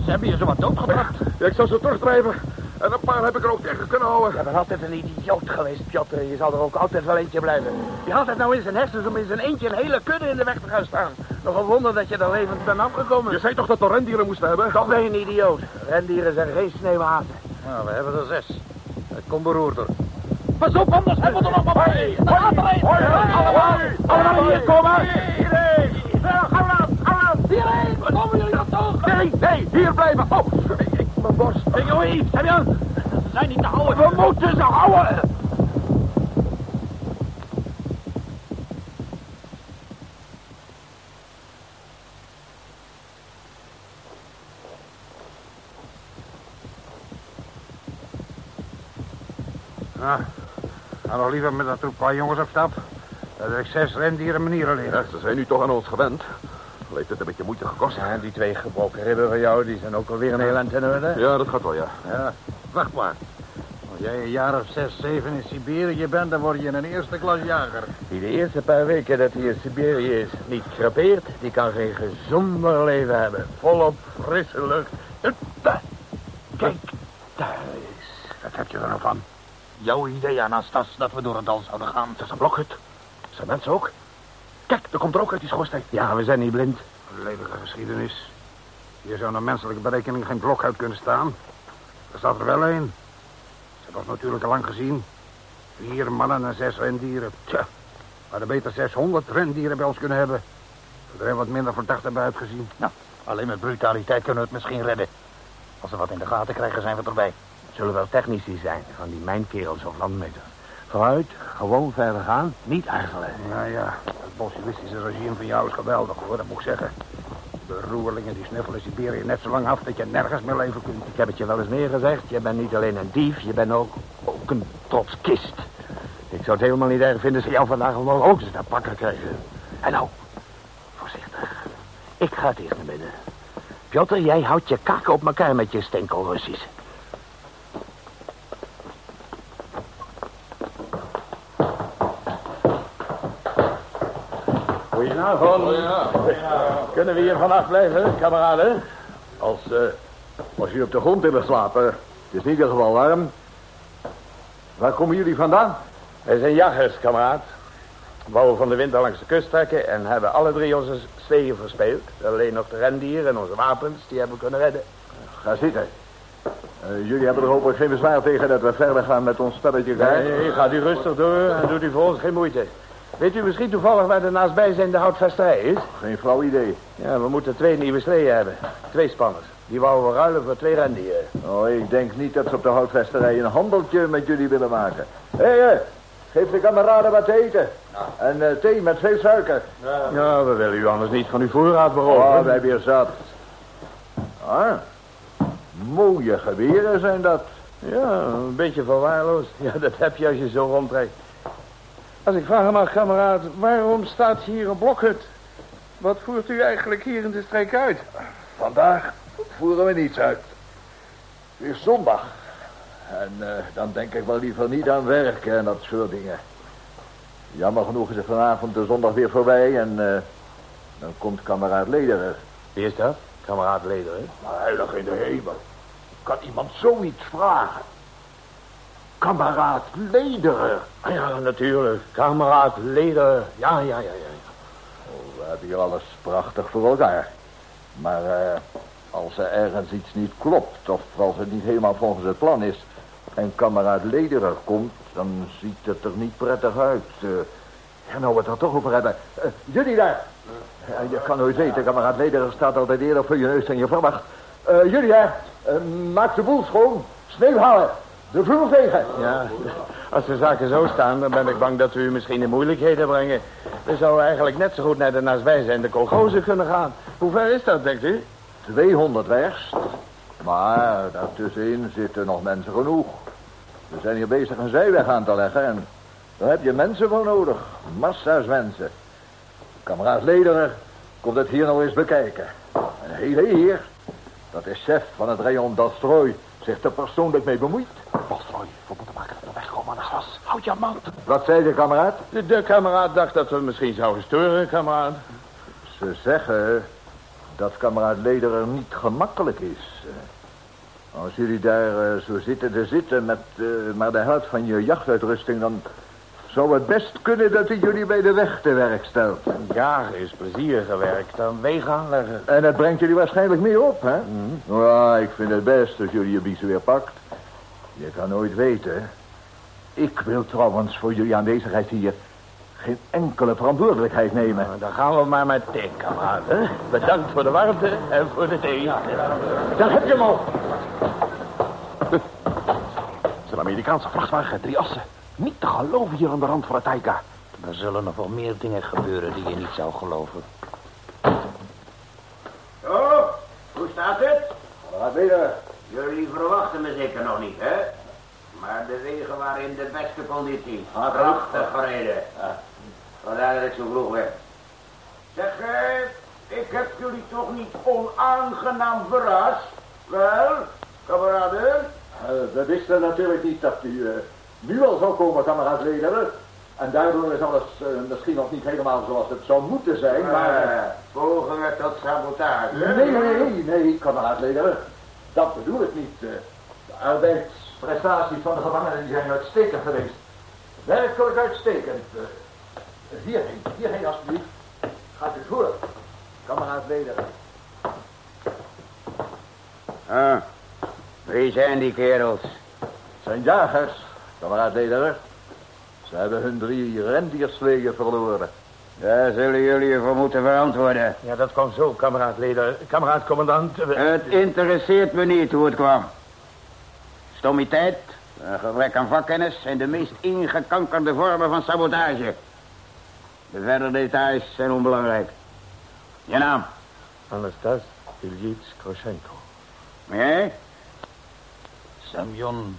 Ze hebben je zo wat doodgebracht. Ja, ik zou ze terugdrijven. En een paar heb ik er ook tegen kunnen houden. Je bent altijd een idioot geweest, Piotr. Je zal er ook altijd wel eentje blijven. Je had het nou in zijn hersens om in zijn eentje een hele kudde in de weg te gaan staan. Nog een wonder dat je er levend bent afgekomen. Je zei toch dat we rendieren moesten hebben? Toch ben je een idioot. Rendieren zijn geen sneeuwhazen. Nou, we hebben er zes. Het komt beroerder. Pas op, anders hebben we er nog maar bij. Allemaal, allemaal hier komen. Hierheen. Hierheen. Komen jullie dat toch? Nee, nee, hier blijven. Oh, mijn borst. Hey, jongen, heb je? Ze zijn niet te houden. We moeten ze houden. Ja, ga nog liever met dat troep paar jongens op stap. Dat er zes rendieren manieren liggen. Ja, ze zijn nu toch aan ons gewend. Heeft het een beetje moeite gekost. Ja, die twee gebroken ribben van jou, die zijn ook alweer een heel eind in orde. Ja, dat gaat wel, ja. Ja, wacht maar. Als jij een jaar of zes, zeven in Siberië bent, dan word je een eerste klas jager. Die de eerste paar weken dat hij in Siberië is niet krapeert, die kan geen gezonder leven hebben. Volop frisse lucht. Kijk, daar is. Wat heb je er nou van? Jouw idee, Anastas, dat we door het dal zouden gaan. Het is een blokhut. Zijn mensen ook? Kijk, er komt er ook uit die schoorsteen. Ja, we zijn niet blind. Levige geschiedenis. Hier zou naar menselijke berekening geen blok uit kunnen staan. Er staat er wel een. Ze hebben ons natuurlijk al lang gezien. Vier mannen en zes rendieren. Tja, we hadden beter 600 rendieren bij ons kunnen hebben. We er wat minder verdacht hebben uitgezien. Nou, alleen met brutaliteit kunnen we het misschien redden. Als we wat in de gaten krijgen, zijn we erbij. Het zullen wel technici zijn, van die mijnkerels of landmeters. Vooruit, gewoon verder gaan, niet aarzelen. Nou ja, het bolsjewistische regime van jou is geweldig hoor, dat moet ik zeggen. De roerlingen die snuffelen Siberië net zo lang af dat je nergens meer leven kunt. Ik heb het je wel eens meer gezegd. Je bent niet alleen een dief, je bent ook, ook een trotskist. Ik zou het helemaal niet erg vinden als ze jou vandaag nog ook eens naar pakken krijgen. En nou, voorzichtig. Ik ga het eerst naar binnen. Piotr, jij houdt je kaken op elkaar met je steenkool Goedenavond. Kunnen we hier vannacht blijven, kameraden? Als, eh, als jullie op de grond willen slapen. Het is in ieder geval warm. Waar komen jullie vandaan? Wij zijn jagers, kameraad. We wouden van de winter langs de kust trekken en hebben alle drie onze stegen verspeeld. Alleen nog de rendieren en onze wapens, die hebben we kunnen redden. Ga zitten. Eh, jullie hebben er hopelijk geen bezwaar tegen dat we verder gaan met ons spelletje? Nee, gaat u rustig door en doet u voor ons geen moeite. Weet u misschien toevallig waar de naastbijzijnde houtvesterij is? Geen flauw idee. Ja, we moeten twee nieuwe sleeën hebben. Twee spanners. Die wouden we ruilen voor twee rendieren. Oh, ik denk niet dat ze op de houtvesterij een handeltje met jullie willen maken. Hé, hey, geef de kameraden wat te eten. En eh, thee met veel suiker. Ja, we willen u anders niet van uw voorraad beroven. Oh, wij weer zat. Ah, mooie geweren zijn dat. Ja, een beetje verwaarloosd. Ja, dat heb je als je zo rondtrekt. Als ik vragen mag, kameraad, waarom staat hier een blokhut? Wat voert u eigenlijk hier in de streek uit? Vandaag voeren we niets uit. Het is zondag. En eh, dan denk ik wel liever niet aan werken en dat soort dingen. Jammer genoeg is het vanavond de zondag weer voorbij en eh, dan komt kameraad Lederer. Wie is dat? Kameraad Lederer? Maar heilig in de hemel. Kan iemand zoiets vragen? Kameraad Lederer. Ja, natuurlijk. Kameraad Lederer. Ja, ja, ja, ja. Oh, we hebben hier alles prachtig voor elkaar. Maar eh, als er ergens iets niet klopt, of als het niet helemaal volgens het plan is... en kameraad Lederer komt, dan ziet het er niet prettig uit. Uh, ja, nou we het er toch over hebben. Uh, jullie daar! Ja, je kan nooit weten, kameraad Lederer staat altijd eerder voor je neus dan je verwacht. jullie daar, maak de boel schoon, sneeuw halen, de vloer vegen. Ja, als de zaken zo staan, dan ben ik bang dat we u misschien in moeilijkheden brengen. We zouden eigenlijk net zo goed naar de naastbij zijn de Kolgozen kunnen gaan. Hoe ver is dat, denkt u? 200 werst. Maar daartussenin zitten nog mensen genoeg. We zijn hier bezig een zijweg aan te leggen en daar heb je mensen voor nodig. Massa's mensen. Kameraad Lederer komt het hier nog eens bekijken. Een hele heer. Dat is chef van het rayon Dalstrooi. Zich er persoonlijk mee bemoeit. Dalstrooi, we moeten maken dat we wegkomen aan de glas. Houd je mand. Wat zei de kameraad? De, de kameraad dacht dat we misschien zouden storen, kameraad. Ze zeggen dat kameraad Lederer niet gemakkelijk is. Als jullie daar uh, zo zitten te zitten met uh, maar de helft van je jachtuitrusting... dan zou het best kunnen dat hij jullie bij de weg te werk stelt. Jagen is plezierige werk dan wegen aanleggen. En het brengt jullie waarschijnlijk meer op, hè? Mm. Ja, ik vind het best als jullie je biezen weer pakt. Je kan nooit weten. Ik wil trouwens voor jullie aanwezigheid hier geen enkele verantwoordelijkheid nemen. Nou, dan gaan we maar met thee, kameraad. Bedankt voor de warmte en voor de thee. Ja, Daar heb je hem al. Het is een Amerikaanse vrachtwagen, drie assen. Niet te geloven hier aan de rand van de taiga. Er zullen nog wel meer dingen gebeuren die je niet zou geloven. Zo, hoe staat het? Wat weer? Jullie verwachten me zeker nog niet, hè? Maar de wegen waren in de beste conditie. Prachtig gereden. Vandaar dat ik zo vroeg werd. Zeg, eh, ik heb jullie toch niet onaangenaam verrast? Wel, kameraden? Uh, we wisten natuurlijk niet dat u uh, nu al zou komen, kameraad Lederer. En daardoor is alles uh, misschien nog niet helemaal zoals het zou moeten zijn, maar... Pogen we tot sabotage? Nee, nee, nee, kameraad Lederer. Dat bedoel ik niet. de arbeidsprestaties van de gevangenen die zijn uitstekend geweest. Werkelijk uitstekend. hierheen, hierheen alsjeblieft. Gaat u voor, kameraad Lederer. Ah, wie zijn die kerels? Het zijn jagers, kameraad Lederer. Ze hebben hun drie rendiersleeën verloren. Daar zullen jullie je voor moeten verantwoorden. Ja, dat kwam zo, kameraad Leder. Kameraad commandant. we- Het interesseert me niet hoe het kwam. Stommiteit, een gebrek aan vakkennis zijn de meest ingekankerde vormen van sabotage. De verdere details zijn onbelangrijk. Je naam? Anastas Ilyich Kroshenko. En jij? Semyon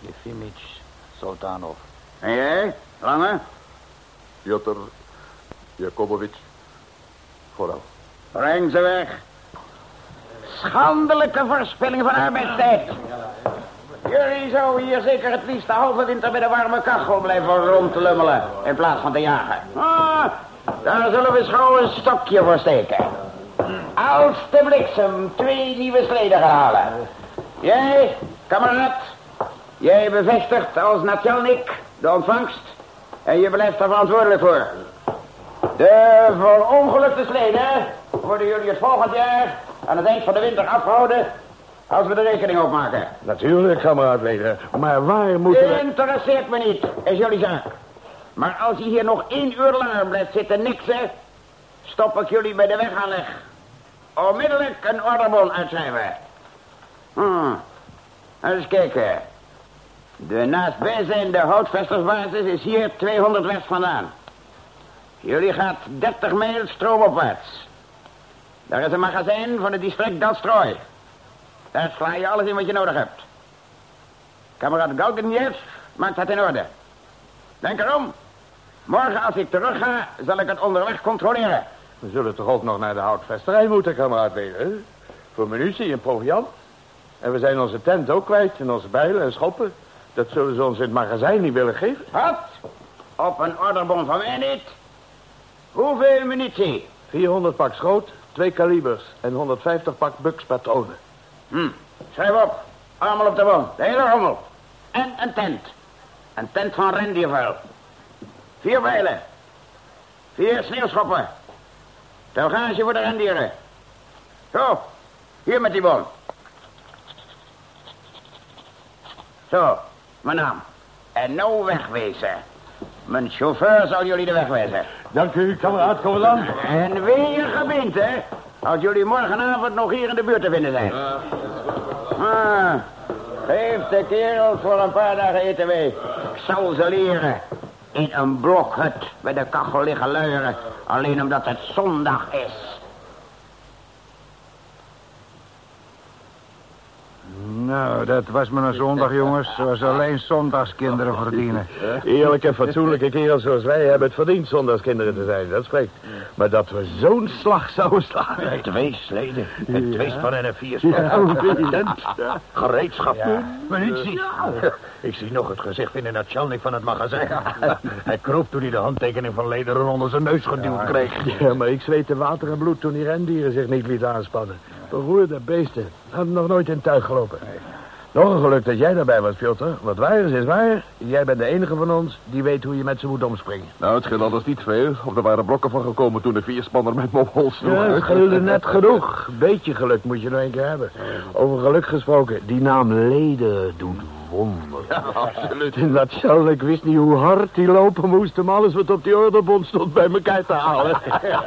Yefimich Sultanov. En jij, Lange? Piotr Jakobovic. Vooral. Breng ze weg. Schandelijke verspilling van arbeidstijd. Jullie zouden hier zeker het liefst de halve winter bij de warme kachel blijven rondlummelen in plaats van te jagen. Ah, daar zullen we schouw een stokje voor steken. Als de bliksem twee nieuwe sleden gaan halen. Jij, kameraad, jij bevestigt als Natjalnik de ontvangst en je blijft er verantwoordelijk voor. De verongelukte sleden worden jullie het volgend jaar aan het eind van de winter afgehouden als we de rekening opmaken. Natuurlijk, kameraad Leder. Maar waar moeten we... Interesseert me niet, is jullie zaak. Maar als je hier nog één uur langer blijft zitten niksen, stop ik jullie bij de wegaanleg. Onmiddellijk een orderbon uitschrijven. Hmm. Eens kijken. De naastbijzijnde houtvestersbasis is hier 200 west vandaan. Jullie gaat 30 mijl stroomopwaarts. Daar is een magazijn van het district Dalstrooi. Daar sla je alles in wat je nodig hebt. Kameraad Galgenjev maakt het in orde. Denk erom. Morgen als ik terug ga, zal ik het onderweg controleren. We zullen toch ook nog naar de houtvesterij moeten, kameraad Leder. Voor munitie en proviant. En we zijn onze tent ook kwijt en onze bijlen en schoppen. Dat zullen ze ons in het magazijn niet willen geven. Wat? Op een orderbon van mij niet. Hoeveel munitie? 400 pak schroot, twee kalibers en 150 pak bukspatronen. Hm. Schrijf op. Allemaal op de bon. De hele rommel. En een tent. Een tent van rendiervuil. Vier bijlen. Vier sneeuwschoppen. Telgage voor de rendieren. Zo. Hier met die bon. Zo. Mijn naam. En nou wegwezen. Mijn chauffeur zal jullie de weg wijzen. Dank u, kameraad, commandant. En weer gemeente, als jullie morgenavond nog hier in de buurt te vinden zijn. Ah, geef de kerels voor een paar dagen eten mee. Ik zal ze leren. In een blokhut bij de kachel liggen luieren. Alleen omdat het zondag is. Nou, dat was maar een zondag, jongens. Zoals alleen zondagskinderen verdienen. Eerlijke, fatsoenlijke kerels zoals wij hebben het verdiend zondagskinderen te zijn, dat spreekt. Maar dat we zo'n slag zouden slaan. [laughs] Twee sleden, en twee spannen en een vier spannen. Gereedschap, munitie. [laughs] Ik zie nog het gezicht in de Natchalnik van het magazijn. [laughs] Hij kroop toen hij de handtekening van Lederen onder zijn neus geduwd kreeg. Ja, maar ik zweette water en bloed toen die rendieren zich niet lieten aanspannen. Beroerde beesten. Hadden nog nooit in tuig gelopen. Nog een geluk dat jij daarbij was, Piotr. Wat waar is, is waar. Jij bent de enige van ons die weet hoe je met ze moet omspringen. Nou, het scheelt anders niet veel. Of er waren blokken van gekomen toen de vierspanner met me op hol sloeg. Ja, het scheelde net genoeg. Beetje geluk moet je nog een keer hebben. Over geluk gesproken, die naam Leden doet wonder. Ja, absoluut. En dat zal, ik wist niet hoe hard die lopen moest om alles wat op die orderbond stond bij elkaar te halen.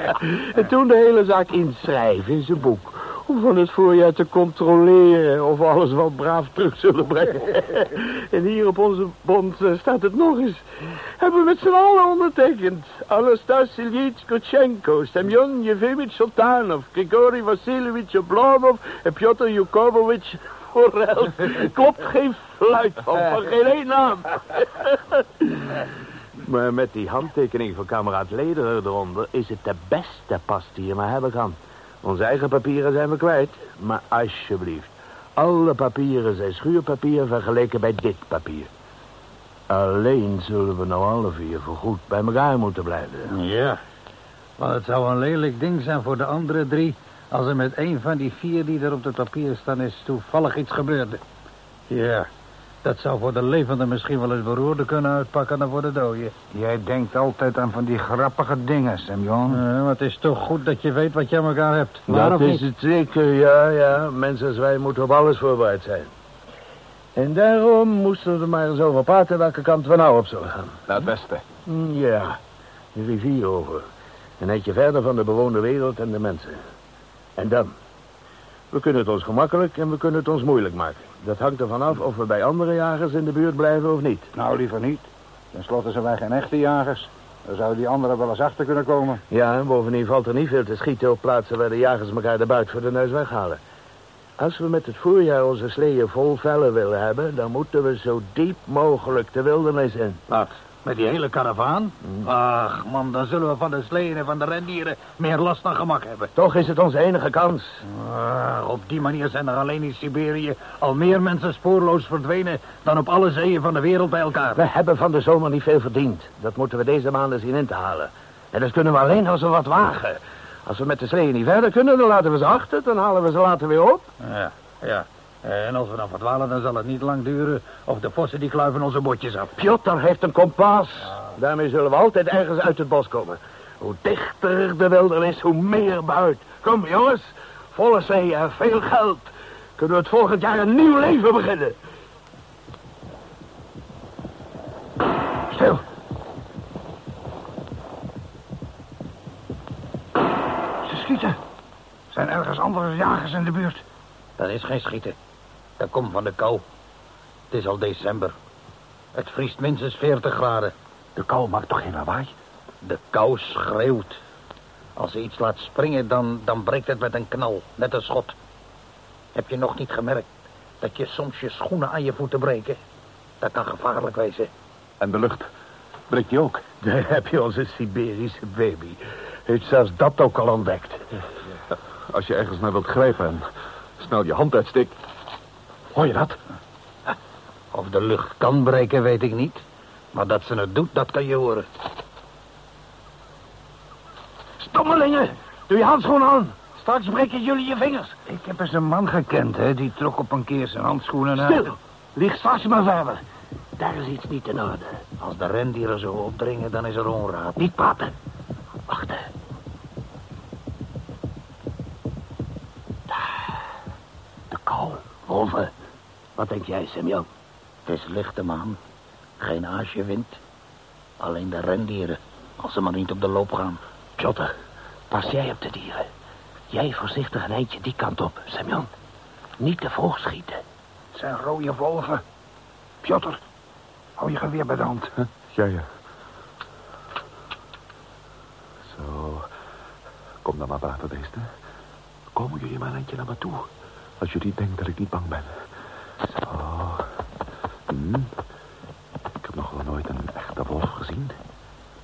[laughs] en toen de hele zaak inschrijven in zijn boek. Om van het voorjaar te controleren of we alles wel braaf terug zullen brengen. [laughs] en hier op onze bond eh, staat het nog eens. Hebben we met z'n allen ondertekend. Anastas Ilyich Kotchenko, Semyon Yevimich Sultanov, Grigori Vasilievich Oblomov en Piotr Yukovovich Forel. [laughs] Klopt geen fluit van, van geen één naam. [laughs] maar met die handtekening van kameraad Lederer eronder... is het de beste pas die je maar hebben kan. Onze eigen papieren zijn we kwijt. Maar alsjeblieft, alle papieren zijn schuurpapier vergeleken bij dit papier. Alleen zullen we nou alle vier voorgoed bij elkaar moeten blijven. Ja, maar het zou een lelijk ding zijn voor de andere drie... als er met een van die vier die er op het papier staan is toevallig iets gebeurde. Ja, dat zou voor de levende misschien wel eens beroerder kunnen uitpakken dan voor de dode. Jij denkt altijd aan van die grappige dingen, Semyon. Ja, maar het is toch goed dat je weet wat je aan elkaar hebt. Dat is het zeker, ja, ja. Mensen als wij moeten op alles voorbereid zijn. En daarom moesten we er maar eens over praten welke kant we nou op zullen gaan. Naar het westen. Mm, Ja, de rivier over. Een netje verder van de bewoonde wereld en de mensen. En dan? We kunnen het ons gemakkelijk en we kunnen het ons moeilijk maken. Dat hangt ervan af of we bij andere jagers in de buurt blijven of niet. Nou, liever niet. Ten slotte zijn wij geen echte jagers. Dan zouden die anderen wel eens achter kunnen komen. Ja, en bovendien valt er niet veel te schieten op plaatsen waar de jagers elkaar de buit voor de neus weghalen. Als we met het voorjaar onze sleeën vol vellen willen hebben, dan moeten we zo diep mogelijk de wildernis in. Laat. Met die hele karavaan? Ach, man, dan zullen we van de sleeën en van de rendieren meer last dan gemak hebben. Toch is het onze enige kans. Op die manier zijn er alleen in Siberië al meer mensen spoorloos verdwenen dan op alle zeeën van de wereld bij elkaar. We hebben van de zomer niet veel verdiend. Dat moeten we deze maanden zien in te halen. En dat kunnen we alleen als we wat wagen. Als we met de sleeën niet verder kunnen, dan laten we ze achter. Dan halen we ze later weer op. Ja, ja. En als we dan verdwalen, dan zal het niet lang duren of de vossen die kluiven onze botjes af. Piotr heeft een kompas. Daarmee zullen we altijd ergens uit het bos komen. Hoe dichter de wildernis, hoe meer buit. Kom, jongens. Volle zee en veel geld. Kunnen we het volgend jaar een nieuw leven beginnen. Stil. Ze schieten. Zijn ergens andere jagers in de buurt? Dat is geen schieten. Dat komt van de kou. Het is al december. Het vriest minstens 40 graden. De kou maakt toch geen lawaai? De kou schreeuwt. Als ze iets laat springen, dan, dan breekt het met een knal. Net een schot. Heb je nog niet gemerkt dat je soms je schoenen aan je voeten breken? Dat kan gevaarlijk wezen. En de lucht breekt je ook. [laughs] Daar heb je onze Siberische baby. Heeft zelfs dat ook al ontdekt. Als je ergens naar wilt grijpen en snel je hand uitsteekt. Hoor je dat? Of de lucht kan breken, weet ik niet. Maar dat ze het doet, dat kan je horen. Stommelingen, doe je handschoenen aan. Straks breken jullie je vingers. Ik heb eens een man gekend, hè. Die trok op een keer zijn handschoenen uit. Stil, lig straks maar verder. Daar is iets niet in orde. Als de rendieren zo opdringen, dan is er onraad. Niet praten. Wachten. Daar. De kou. Wolven. Wat denk jij, Semyon? Het is lichte maan. Geen aasje wind. Alleen de rendieren. Als ze maar niet op de loop gaan. Piotr, pas jij op de dieren. Jij voorzichtig een eindje die kant op, Semyon. Niet te vroeg schieten. Het zijn rode wolven. Piotr, hou je geweer bij de hand. Ja, ja. Zo. Kom dan maar, waterbeesten. Komen jullie maar een eindje naar me toe. Als jullie denken dat ik niet bang ben. Zo. Hm. Ik heb nog wel nooit een echte wolf gezien.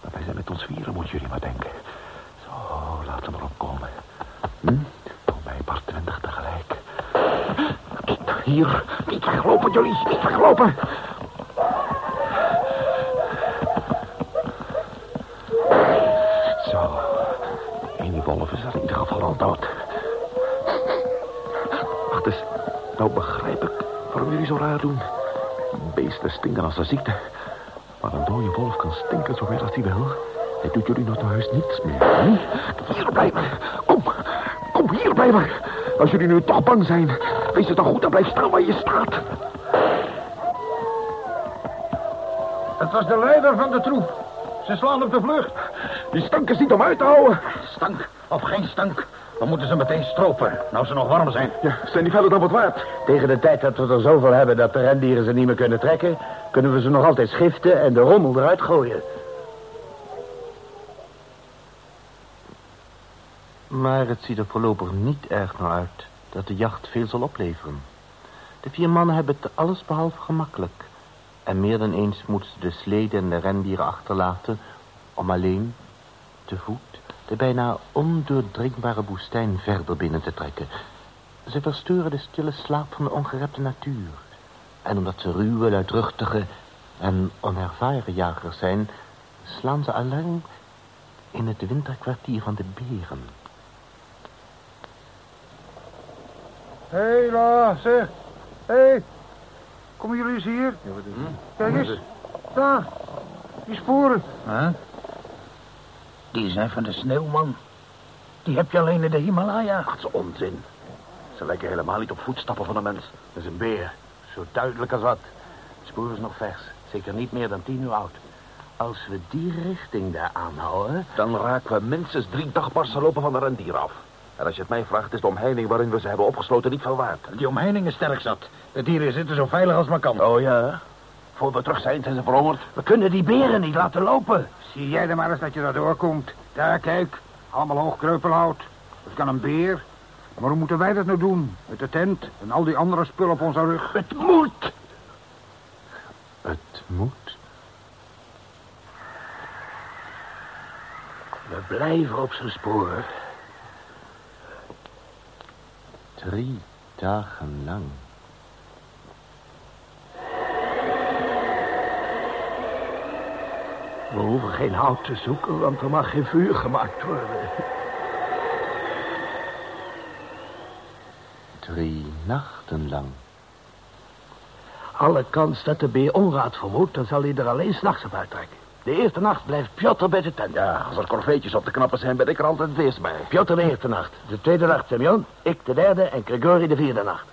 Maar wij zijn met ons vieren, moeten jullie maar denken. Zo, laten we maar opkomen. Hm? Voor mij paar twintig tegelijk. Hier, niet weglopen, jullie. Niet weglopen. Zo. Eén wolf is er in ieder geval al dood. Wacht eens. Nou begrijp ik waarom jullie zo raar doen. Beesten stinken als een ziekte. Maar een dode wolf kan stinken zoveel als hij wil. Hij doet jullie nog naar huis niets meer. Hier blijven. Kom. Kom hier blijven. Als jullie nu toch bang zijn. Wees het dan goed en blijf staan waar je staat. Het was de leider van de troep. Ze slaan op de vlucht. Die stank is niet om uit te houden. Stank of geen stank. We moeten ze meteen stropen. Nou ze nog warm zijn. Ja, zijn die verder dan wat waard? Tegen de tijd dat we er zoveel hebben dat de rendieren ze niet meer kunnen trekken... kunnen we ze nog altijd schiften en de rommel eruit gooien. Maar het ziet er voorlopig niet erg naar uit dat de jacht veel zal opleveren. De vier mannen hebben het alles behalve gemakkelijk. En meer dan eens moeten ze de sleden en de rendieren achterlaten... om alleen, te voet, de bijna ondoordringbare woestijn verder binnen te trekken. Ze verstoren de stille slaap van de ongerepte natuur. En omdat ze ruwe, luidruchtige en onervaren jagers zijn... slaan ze alarm in het winterkwartier van de beren... Hé, hey, la, zeg. Hé, hey. komen jullie eens hier? Kijk eens. Daar, die sporen. Huh? Die zijn van de sneeuwman. Die heb je alleen in de Himalaya. Dat is onzin. Ze lijken helemaal niet op voetstappen van een mens. Dat is een beer. Zo duidelijk als wat. Het spoor is nog vers. Zeker niet meer dan tien uur oud. Als we die richting daar aanhouden... Dan raken we minstens drie dagmarsen lopen van de rendier af. En als je het mij vraagt, is de omheining waarin we ze hebben opgesloten niet veel waard. Die omheining is sterk zat. De dieren zitten zo veilig als maar kan. Oh ja? Voor we terug zijn, zijn ze verongerd. We kunnen die beren niet laten lopen. Zie jij dan maar eens dat je daar doorkomt. Daar, kijk. Allemaal hoogkreupelhout. Dat kan een beer. Maar hoe moeten wij dat nou doen? Met de tent en al die andere spullen op onze rug. Het moet! Het moet? We blijven op zijn spoor. Drie dagen lang We hoeven geen hout te zoeken, want er mag geen vuur gemaakt worden. Drie nachten lang. Alle kans dat de beer onraad vermoedt, dan zal hij er alleen s'nachts op uittrekken. De eerste nacht blijft Piotr bij de tent. Ja, als er korveetjes op te knappen zijn, ben ik er altijd het eerst bij. Piotr de eerste nacht. De tweede nacht Semyon, ik de derde en Grigori de vierde nacht.